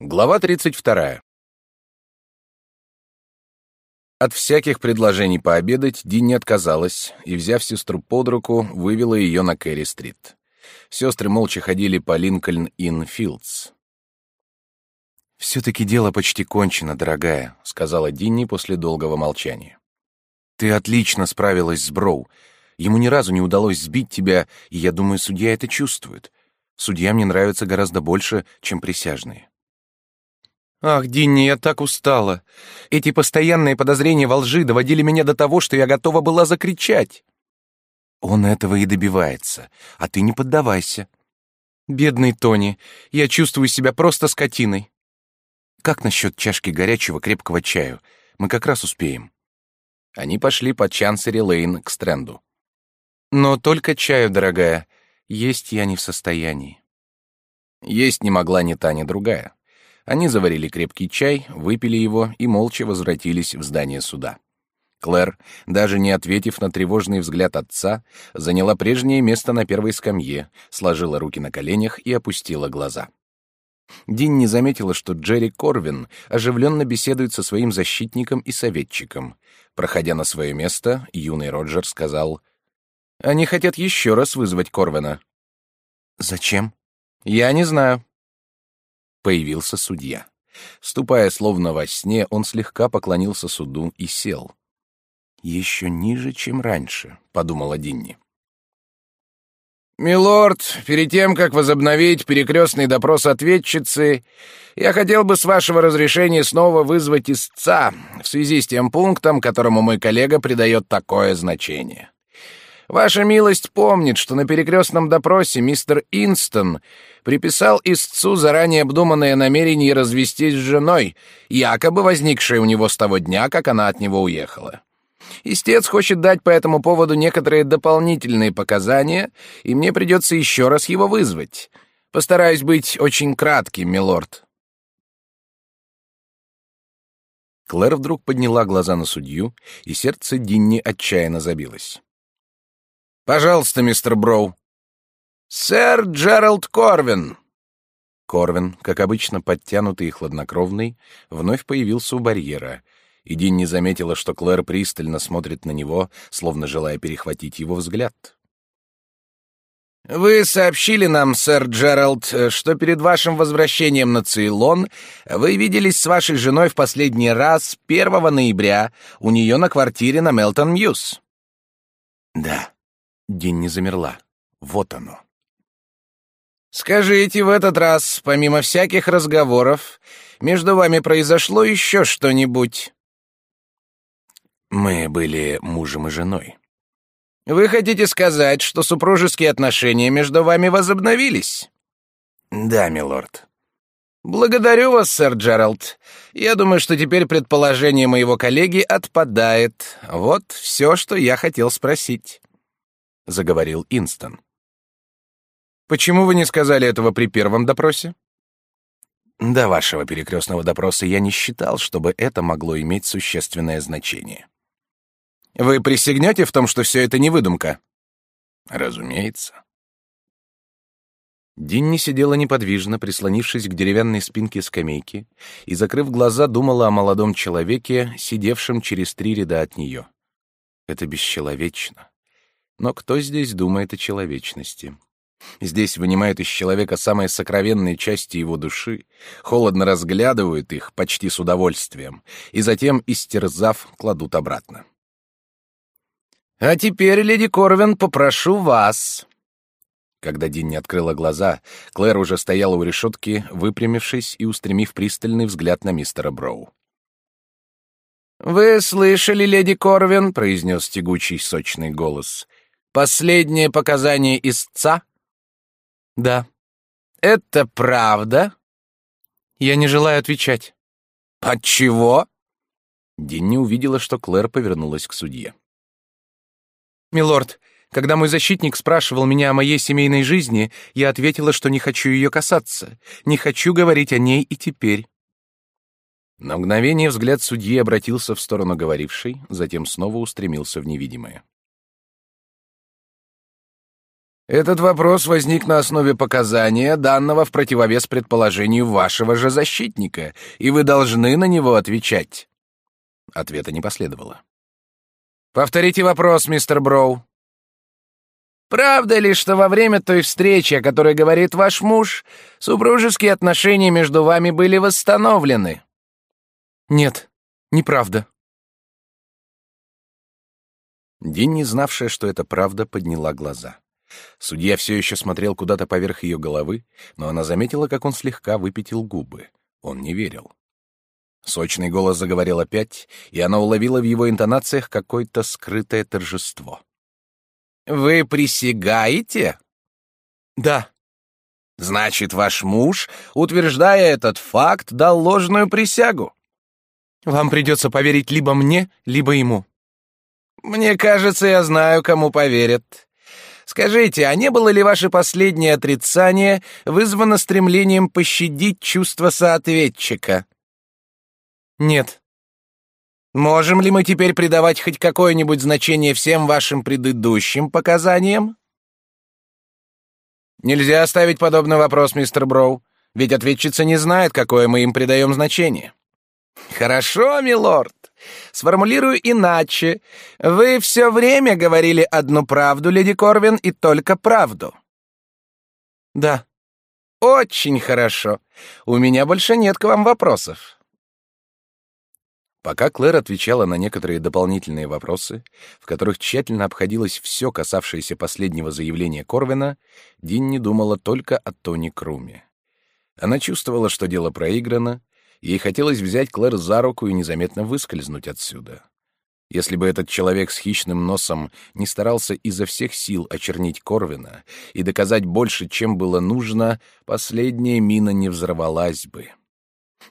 Глава 32. От всяких предложений пообедать Динни отказалась и, взяв сестру под руку, вывела ее на Кэрри-стрит. Сестры молча ходили по Линкольн-Ин-Филдс. «Все-таки дело почти кончено, дорогая», — сказала Динни после долгого молчания. «Ты отлично справилась с Броу. Ему ни разу не удалось сбить тебя, и я думаю, судья это чувствует. Судья мне нравится гораздо больше, чем присяжные». «Ах, Динни, я так устала. Эти постоянные подозрения во лжи доводили меня до того, что я готова была закричать». «Он этого и добивается, а ты не поддавайся». «Бедный Тони, я чувствую себя просто скотиной». «Как насчет чашки горячего крепкого чаю? Мы как раз успеем». Они пошли по Чансери-Лейн к Стрэнду. «Но только чаю, дорогая. Есть я не в состоянии». Есть не могла ни та, ни другая. Они заварили крепкий чай, выпили его и молча возвратились в здание суда. Клэр, даже не ответив на тревожный взгляд отца, заняла прежнее место на первой скамье, сложила руки на коленях и опустила глаза. Дин не заметила, что Джерри Корвин оживленно беседует со своим защитником и советчиком. Проходя на свое место, юный Роджер сказал, «Они хотят еще раз вызвать Корвина». «Зачем?» «Я не знаю появился судья. Ступая словно во сне, он слегка поклонился суду и сел. «Еще ниже, чем раньше», — подумала Динни. «Милорд, перед тем, как возобновить перекрестный допрос ответчицы, я хотел бы с вашего разрешения снова вызвать истца в связи с тем пунктом, которому мой коллега придает такое значение. Ваша милость помнит, что на перекрестном допросе мистер Инстон приписал истцу заранее обдуманное намерение развестись с женой, якобы возникшее у него с того дня, как она от него уехала. Истец хочет дать по этому поводу некоторые дополнительные показания, и мне придется еще раз его вызвать. Постараюсь быть очень кратким, милорд. Клэр вдруг подняла глаза на судью, и сердце Динни отчаянно забилось. «Пожалуйста, мистер Броу». «Сэр Джеральд Корвин». Корвин, как обычно подтянутый и хладнокровный, вновь появился у барьера, и Дин не заметила, что Клэр пристально смотрит на него, словно желая перехватить его взгляд. «Вы сообщили нам, сэр Джеральд, что перед вашим возвращением на Цейлон вы виделись с вашей женой в последний раз 1 ноября у нее на квартире на Мелтон-Мьюз». «Да», Дэнни замерла. Вот оно. «Скажите в этот раз, помимо всяких разговоров, между вами произошло еще что-нибудь?» «Мы были мужем и женой». «Вы хотите сказать, что супружеские отношения между вами возобновились?» «Да, милорд». «Благодарю вас, сэр Джеральд. Я думаю, что теперь предположение моего коллеги отпадает. Вот все, что я хотел спросить» заговорил Инстон. Почему вы не сказали этого при первом допросе? До вашего перекрестного допроса я не считал, чтобы это могло иметь существенное значение. Вы присягнете в том, что все это не выдумка? Разумеется. Динни сидела неподвижно, прислонившись к деревянной спинке скамейки, и, закрыв глаза, думала о молодом человеке, сидевшем через три ряда от нее. Это бесчеловечно. Но кто здесь думает о человечности? Здесь вынимают из человека самые сокровенные части его души, холодно разглядывают их почти с удовольствием, и затем, истерзав, кладут обратно. «А теперь, леди Корвин, попрошу вас». Когда Дин не открыла глаза, Клэр уже стояла у решетки, выпрямившись и устремив пристальный взгляд на мистера Броу. «Вы слышали, леди Корвин?» — произнес тягучий сочный голос. Последнее показание истца? Да. Это правда? Я не желаю отвечать. Отчего? Динни увидела, что Клэр повернулась к судье. Милорд, когда мой защитник спрашивал меня о моей семейной жизни, я ответила, что не хочу ее касаться, не хочу говорить о ней и теперь. На мгновение взгляд судьи обратился в сторону говорившей, затем снова устремился в невидимое. Этот вопрос возник на основе показания, данного в противовес предположению вашего же защитника, и вы должны на него отвечать. Ответа не последовало. Повторите вопрос, мистер Броу. Правда ли, что во время той встречи, о которой говорит ваш муж, супружеские отношения между вами были восстановлены? Нет, неправда. Динни, знавшая, что это правда, подняла глаза. Судья все еще смотрел куда-то поверх ее головы, но она заметила, как он слегка выпятил губы. Он не верил. Сочный голос заговорил опять, и она уловила в его интонациях какое-то скрытое торжество. «Вы присягаете?» «Да». «Значит, ваш муж, утверждая этот факт, дал ложную присягу?» «Вам придется поверить либо мне, либо ему». «Мне кажется, я знаю, кому поверят. Скажите, а не было ли ваше последнее отрицание вызвано стремлением пощадить чувства соответчика? Нет. Можем ли мы теперь придавать хоть какое-нибудь значение всем вашим предыдущим показаниям? Нельзя оставить подобный вопрос, мистер Броу, ведь ответчица не знает, какое мы им придаем значение. Хорошо, милорд. Сформулирую иначе. Вы все время говорили одну правду, леди Корвин, и только правду. Да. Очень хорошо. У меня больше нет к вам вопросов. Пока Клэр отвечала на некоторые дополнительные вопросы, в которых тщательно обходилось все, касавшееся последнего заявления Корвина, Динни думала только о Тони Круме. Она чувствовала, что дело проиграно, Ей хотелось взять Клэр за руку и незаметно выскользнуть отсюда. Если бы этот человек с хищным носом не старался изо всех сил очернить Корвина и доказать больше, чем было нужно, последняя мина не взорвалась бы.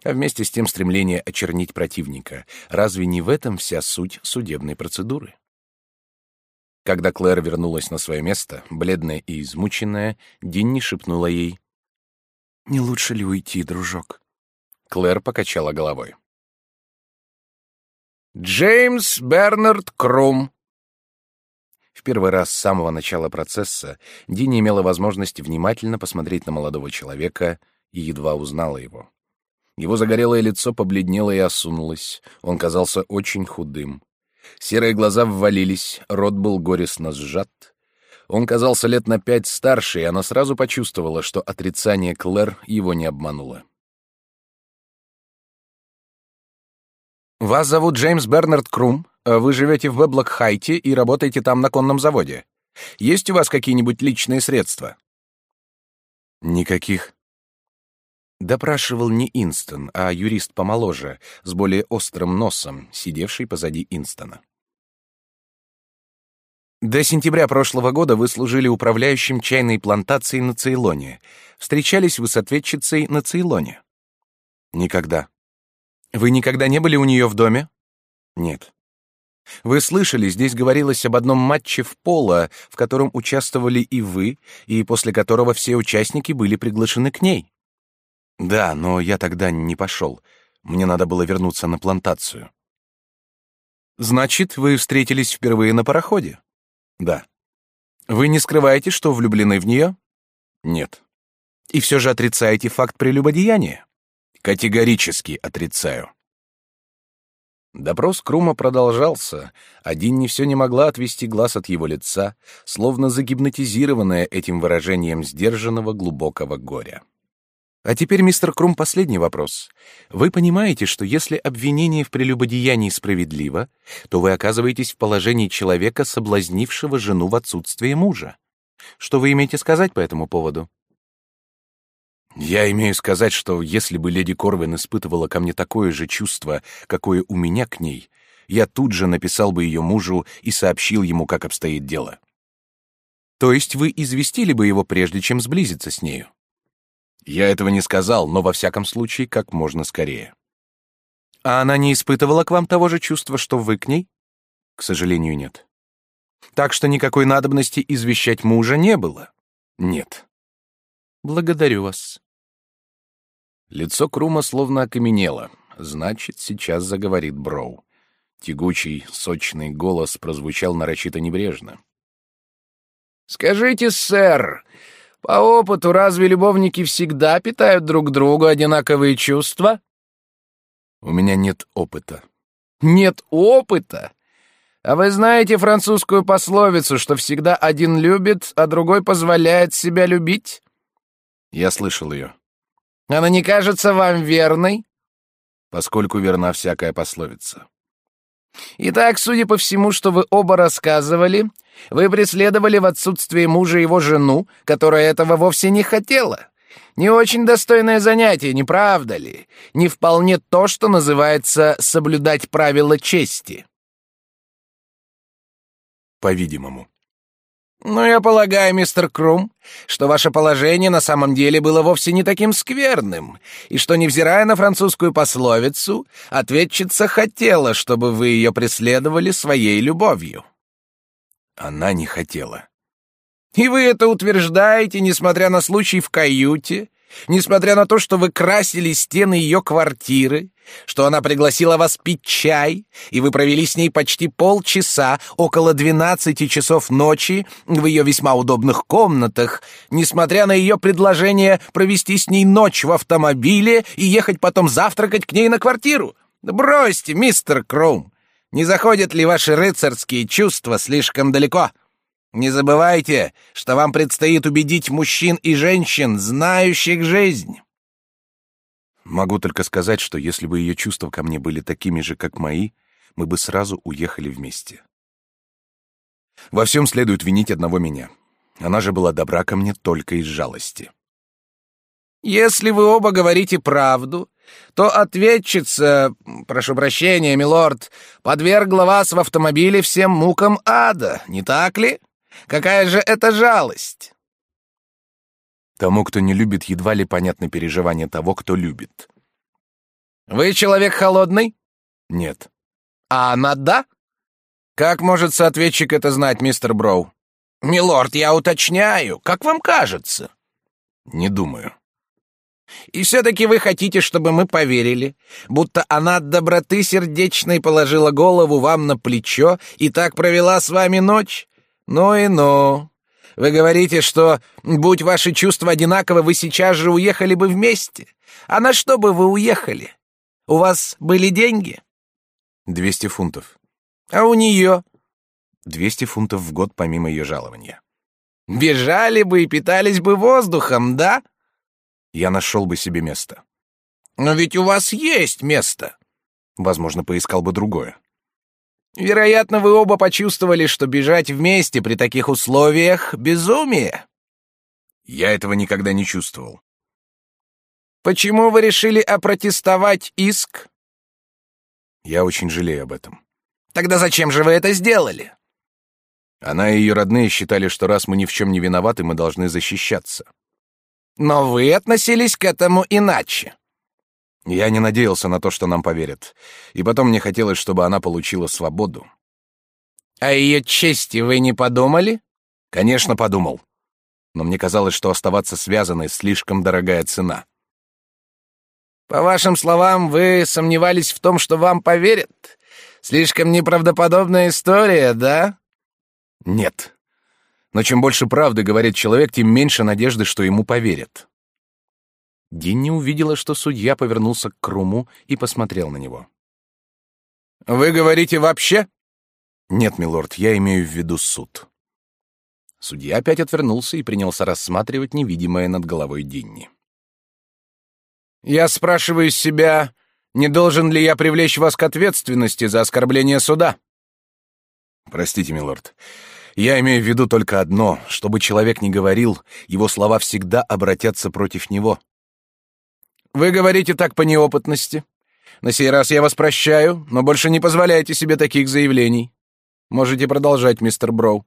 А вместе с тем стремление очернить противника. Разве не в этом вся суть судебной процедуры? Когда Клэр вернулась на свое место, бледная и измученная, Динни шепнула ей. «Не лучше ли уйти, дружок?» Клэр покачала головой. Джеймс Бернард Крум. В первый раз с самого начала процесса Дини имела возможность внимательно посмотреть на молодого человека и едва узнала его. Его загорелое лицо побледнело и осунулось, он казался очень худым. Серые глаза ввалились, рот был горестно сжат. Он казался лет на пять старше, и она сразу почувствовала, что отрицание Клэр его не обмануло. Вас зовут Джеймс Бернард Крум. Э, вы живете в Бэблок-Хайте и работаете там на конном заводе. Есть у вас какие-нибудь личные средства? Никаких. Допрашивал не Инстон, а юрист помоложе, с более острым носом, сидевший позади Инстона. До сентября прошлого года вы служили управляющим чайной плантацией на Цейлоне. Встречались вы с ответчицей на Цейлоне? Никогда. Вы никогда не были у нее в доме? Нет. Вы слышали, здесь говорилось об одном матче в поло, в котором участвовали и вы, и после которого все участники были приглашены к ней. Да, но я тогда не пошел. Мне надо было вернуться на плантацию. Значит, вы встретились впервые на пароходе? Да. Вы не скрываете, что влюблены в нее? Нет. И все же отрицаете факт прелюбодеяния? Категорически отрицаю. Допрос Крума продолжался, а Динни все не могла отвести глаз от его лица, словно загипнотизированная этим выражением сдержанного глубокого горя. А теперь, мистер Крум, последний вопрос. Вы понимаете, что если обвинение в прелюбодеянии справедливо, то вы оказываетесь в положении человека, соблазнившего жену в отсутствие мужа. Что вы имеете сказать по этому поводу? Я имею сказать, что если бы леди Корвин испытывала ко мне такое же чувство, какое у меня к ней, я тут же написал бы ее мужу и сообщил ему, как обстоит дело. То есть вы известили бы его прежде, чем сблизиться с нею? Я этого не сказал, но во всяком случае как можно скорее. А она не испытывала к вам того же чувства, что вы к ней? К сожалению, нет. Так что никакой надобности извещать мужа не было? Нет. Благодарю вас. Лицо Крума словно окаменело. Значит, сейчас заговорит Броу. Тягучий, сочный голос прозвучал нарочито небрежно. Скажите, сэр, по опыту разве любовники всегда питают друг другу одинаковые чувства? У меня нет опыта. Нет опыта? А вы знаете французскую пословицу, что всегда один любит, а другой позволяет себя любить? Я слышал ее. Она не кажется вам верной? Поскольку верна всякая пословица. Итак, судя по всему, что вы оба рассказывали, вы преследовали в отсутствие мужа его жену, которая этого вовсе не хотела. Не очень достойное занятие, не правда ли? Не вполне то, что называется соблюдать правила чести. По-видимому. Но я полагаю, мистер Крум, что ваше положение на самом деле было вовсе не таким скверным, и что, невзирая на французскую пословицу, ответчица хотела, чтобы вы ее преследовали своей любовью. Она не хотела. И вы это утверждаете, несмотря на случай в каюте, несмотря на то, что вы красили стены ее квартиры, что она пригласила вас пить чай, и вы провели с ней почти полчаса, около двенадцати часов ночи, в ее весьма удобных комнатах, несмотря на ее предложение провести с ней ночь в автомобиле и ехать потом завтракать к ней на квартиру. Бросьте, мистер Кроум, не заходят ли ваши рыцарские чувства слишком далеко?» Не забывайте, что вам предстоит убедить мужчин и женщин, знающих жизнь. Могу только сказать, что если бы ее чувства ко мне были такими же, как мои, мы бы сразу уехали вместе. Во всем следует винить одного меня. Она же была добра ко мне только из жалости. Если вы оба говорите правду, то ответчица, прошу прощения, милорд, подвергла вас в автомобиле всем мукам ада, не так ли? Какая же это жалость? Тому, кто не любит, едва ли понятны переживания того, кто любит. Вы человек холодный? Нет. А она да? Как может соответчик это знать, мистер Броу? Милорд, я уточняю. Как вам кажется? Не думаю. И все-таки вы хотите, чтобы мы поверили, будто она от доброты сердечной положила голову вам на плечо и так провела с вами ночь? Ну и ну. Вы говорите, что, будь ваши чувства одинаковы, вы сейчас же уехали бы вместе. А на что бы вы уехали? У вас были деньги? Двести фунтов. А у нее? Двести фунтов в год помимо ее жалования. Бежали бы и питались бы воздухом, да? Я нашел бы себе место. Но ведь у вас есть место. Возможно, поискал бы другое. Вероятно, вы оба почувствовали, что бежать вместе при таких условиях — безумие. Я этого никогда не чувствовал. Почему вы решили опротестовать иск? Я очень жалею об этом. Тогда зачем же вы это сделали? Она и ее родные считали, что раз мы ни в чем не виноваты, мы должны защищаться. Но вы относились к этому иначе. Я не надеялся на то, что нам поверят. И потом мне хотелось, чтобы она получила свободу. О ее чести вы не подумали? Конечно, подумал. Но мне казалось, что оставаться связанной слишком дорогая цена. По вашим словам, вы сомневались в том, что вам поверят? Слишком неправдоподобная история, да? Нет. Но чем больше правды говорит человек, тем меньше надежды, что ему поверят. Динни увидела, что судья повернулся к Круму и посмотрел на него. «Вы говорите вообще?» «Нет, милорд, я имею в виду суд». Судья опять отвернулся и принялся рассматривать невидимое над головой Динни. «Я спрашиваю себя, не должен ли я привлечь вас к ответственности за оскорбление суда?» «Простите, милорд, я имею в виду только одно, чтобы человек не говорил, его слова всегда обратятся против него». Вы говорите так по неопытности. На сей раз я вас прощаю, но больше не позволяйте себе таких заявлений. Можете продолжать, мистер Броу.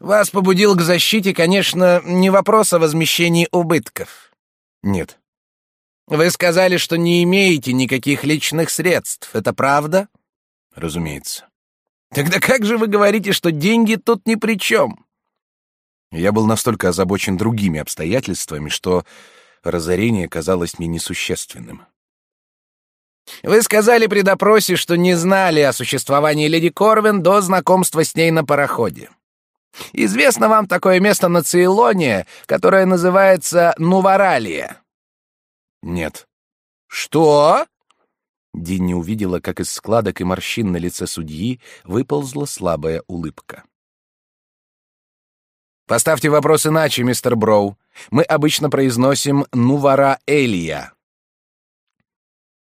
Вас побудил к защите, конечно, не вопрос о возмещении убытков. Нет. Вы сказали, что не имеете никаких личных средств. Это правда? Разумеется. Тогда как же вы говорите, что деньги тут ни при чем? Я был настолько озабочен другими обстоятельствами, что разорение казалось мне несущественным. Вы сказали при допросе, что не знали о существовании леди Корвин до знакомства с ней на пароходе. Известно вам такое место на Цейлоне, которое называется Нуваралия? Нет. Что? Динни увидела, как из складок и морщин на лице судьи выползла слабая улыбка. Поставьте вопрос иначе, мистер Броу. Мы обычно произносим Нувара Элия.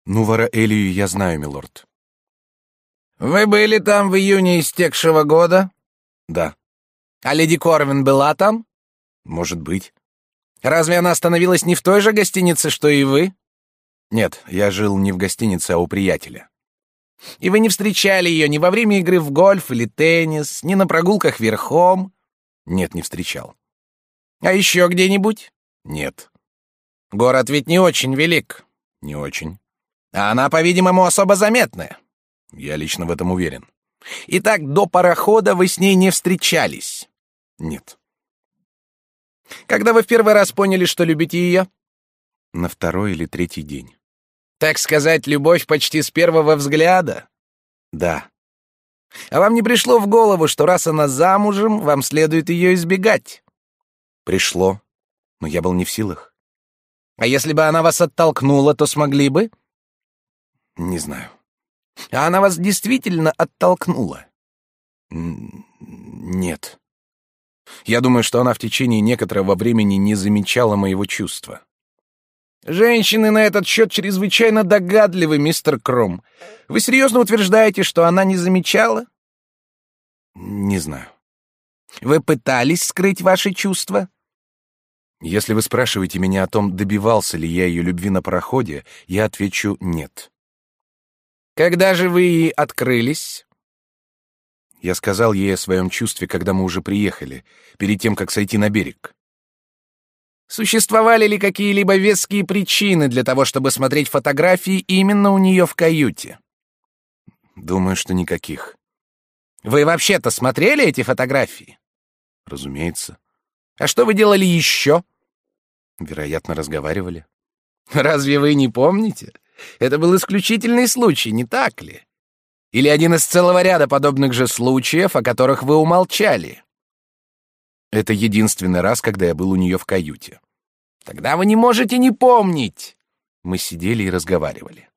Нувара Элию я знаю, милорд. Вы были там в июне истекшего года? Да. А леди Корвин была там? Может быть. Разве она остановилась не в той же гостинице, что и вы? Нет, я жил не в гостинице, а у приятеля. И вы не встречали ее ни во время игры в гольф или теннис, ни на прогулках верхом? Нет, не встречал. А еще где-нибудь? Нет. Город ведь не очень велик. Не очень. А она, по-видимому, особо заметная. Я лично в этом уверен. Итак, до парохода вы с ней не встречались? Нет. Когда вы в первый раз поняли, что любите ее? На второй или третий день. Так сказать, любовь почти с первого взгляда? Да. А вам не пришло в голову, что раз она замужем, вам следует ее избегать? Пришло, но я был не в силах. А если бы она вас оттолкнула, то смогли бы? Не знаю. А она вас действительно оттолкнула? Нет. Я думаю, что она в течение некоторого времени не замечала моего чувства. Женщины на этот счет чрезвычайно догадливы, мистер Кром. Вы серьезно утверждаете, что она не замечала? Не знаю. Вы пытались скрыть ваши чувства? Если вы спрашиваете меня о том, добивался ли я ее любви на пароходе, я отвечу нет. Когда же вы ей открылись? Я сказал ей о своем чувстве, когда мы уже приехали, перед тем, как сойти на берег. Существовали ли какие-либо веские причины для того, чтобы смотреть фотографии именно у нее в каюте? Думаю, что никаких. Вы вообще-то смотрели эти фотографии? Разумеется. А что вы делали еще? Вероятно, разговаривали. Разве вы не помните? Это был исключительный случай, не так ли? Или один из целого ряда подобных же случаев, о которых вы умолчали? Это единственный раз, когда я был у нее в каюте. Тогда вы не можете не помнить. Мы сидели и разговаривали.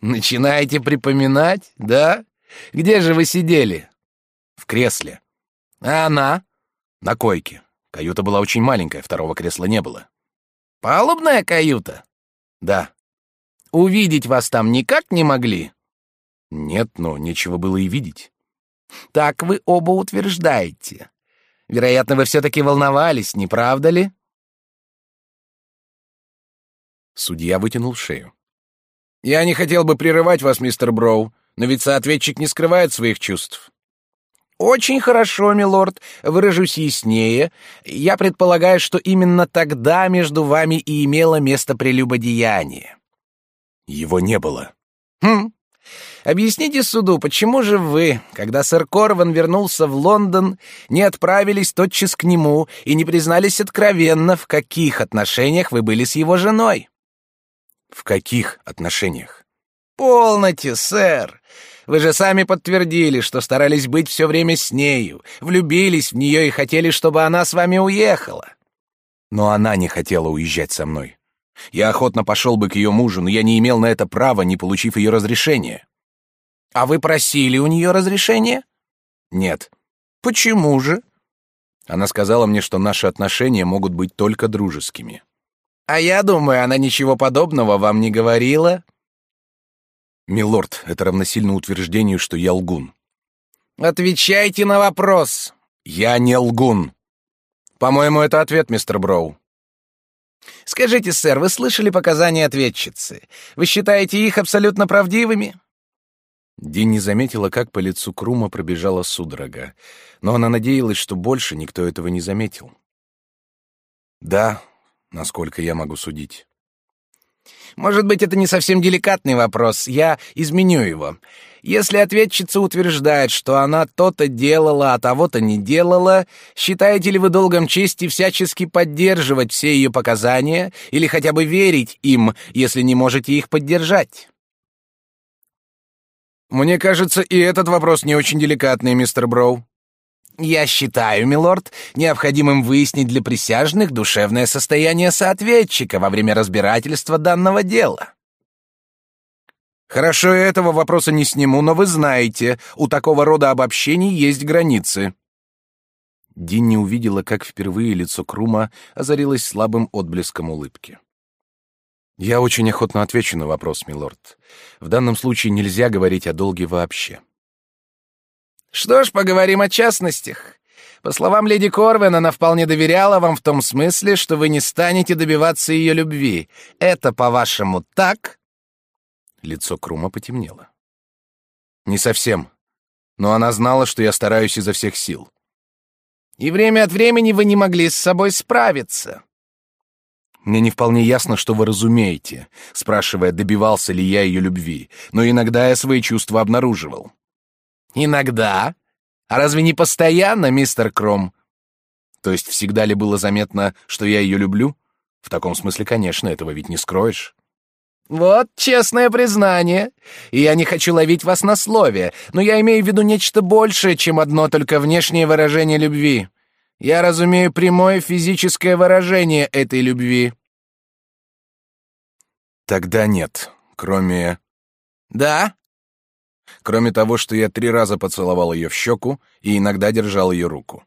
Начинаете припоминать, да? Где же вы сидели? В кресле. А она? На койке. Каюта была очень маленькая, второго кресла не было. Палубная каюта? Да. Увидеть вас там никак не могли? Нет, но нечего было и видеть. Так вы оба утверждаете. Вероятно, вы все-таки волновались, не правда ли? Судья вытянул шею. Я не хотел бы прерывать вас, мистер Броу, но ведь соответчик не скрывает своих чувств. Очень хорошо, милорд, выражусь яснее. Я предполагаю, что именно тогда между вами и имело место прелюбодеяние. Его не было. Хм. Объясните суду, почему же вы, когда сэр Корван вернулся в Лондон, не отправились тотчас к нему и не признались откровенно, в каких отношениях вы были с его женой? В каких отношениях? Полноте, сэр. Вы же сами подтвердили, что старались быть все время с нею, влюбились в нее и хотели, чтобы она с вами уехала. Но она не хотела уезжать со мной. Я охотно пошел бы к ее мужу, но я не имел на это права, не получив ее разрешения. А вы просили у нее разрешения? Нет. Почему же? Она сказала мне, что наши отношения могут быть только дружескими. А я думаю, она ничего подобного вам не говорила. Милорд, это равносильно утверждению, что я лгун. Отвечайте на вопрос. Я не лгун. По-моему, это ответ, мистер Броу. Скажите, сэр, вы слышали показания ответчицы? Вы считаете их абсолютно правдивыми? Дин не заметила, как по лицу Крума пробежала судорога, но она надеялась, что больше никто этого не заметил. Да, насколько я могу судить. Может быть, это не совсем деликатный вопрос. Я изменю его. Если ответчица утверждает, что она то-то делала, а того-то не делала, считаете ли вы долгом чести всячески поддерживать все ее показания или хотя бы верить им, если не можете их поддержать? Мне кажется, и этот вопрос не очень деликатный, мистер Броу. Я считаю, милорд, необходимым выяснить для присяжных душевное состояние соответчика во время разбирательства данного дела. Хорошо, этого вопроса не сниму, но вы знаете, у такого рода обобщений есть границы. Динни увидела, как впервые лицо Крума озарилось слабым отблеском улыбки. Я очень охотно отвечу на вопрос, милорд. В данном случае нельзя говорить о долге вообще. Что ж, поговорим о частностях. По словам леди Корвен, она вполне доверяла вам в том смысле, что вы не станете добиваться ее любви. Это, по-вашему, так? Лицо Крума потемнело. Не совсем. Но она знала, что я стараюсь изо всех сил. И время от времени вы не могли с собой справиться. Мне не вполне ясно, что вы разумеете, спрашивая, добивался ли я ее любви, но иногда я свои чувства обнаруживал. Иногда? А разве не постоянно, мистер Кром? То есть всегда ли было заметно, что я ее люблю? В таком смысле, конечно, этого ведь не скроешь. Вот честное признание. И я не хочу ловить вас на слове, но я имею в виду нечто большее, чем одно только внешнее выражение любви. Я разумею прямое физическое выражение этой любви. Тогда нет, кроме... Да? Кроме того, что я три раза поцеловал ее в щеку и иногда держал ее руку.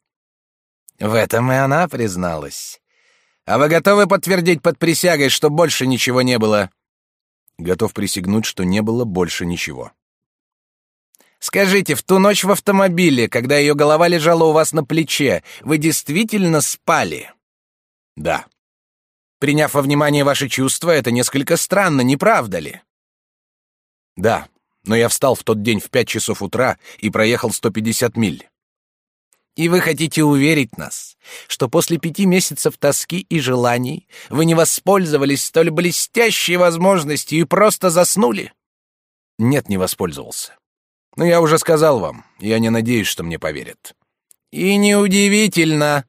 В этом и она призналась. А вы готовы подтвердить под присягой, что больше ничего не было? Готов присягнуть, что не было больше ничего. Скажите, в ту ночь в автомобиле, когда ее голова лежала у вас на плече, вы действительно спали? Да. Приняв во внимание ваши чувства, это несколько странно, не правда ли? Да, но я встал в тот день в пять часов утра и проехал 150 миль. И вы хотите уверить нас, что после пяти месяцев тоски и желаний вы не воспользовались столь блестящей возможностью и просто заснули? Нет, не воспользовался. Но я уже сказал вам, я не надеюсь, что мне поверят. И неудивительно.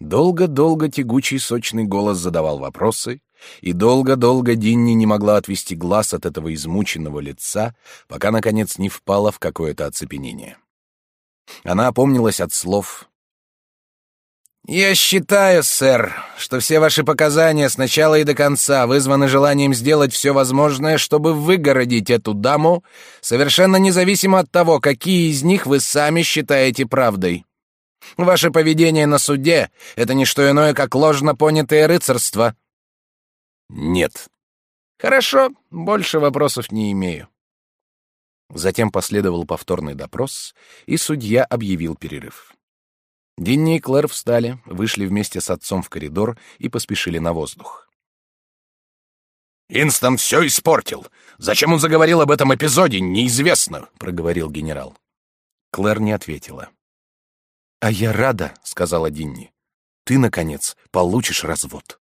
Долго-долго тягучий сочный голос задавал вопросы, и долго-долго Динни не могла отвести глаз от этого измученного лица, пока, наконец, не впала в какое-то оцепенение. Она опомнилась от слов. «Я считаю, сэр, что все ваши показания с начала и до конца вызваны желанием сделать все возможное, чтобы выгородить эту даму, совершенно независимо от того, какие из них вы сами считаете правдой. Ваше поведение на суде — это не что иное, как ложно понятое рыцарство, нет. Хорошо, больше вопросов не имею. Затем последовал повторный допрос, и судья объявил перерыв. Динни и Клэр встали, вышли вместе с отцом в коридор и поспешили на воздух. «Инстон все испортил. Зачем он заговорил об этом эпизоде, неизвестно», — проговорил генерал. Клэр не ответила. «А я рада», — сказала Динни. «Ты, наконец, получишь развод».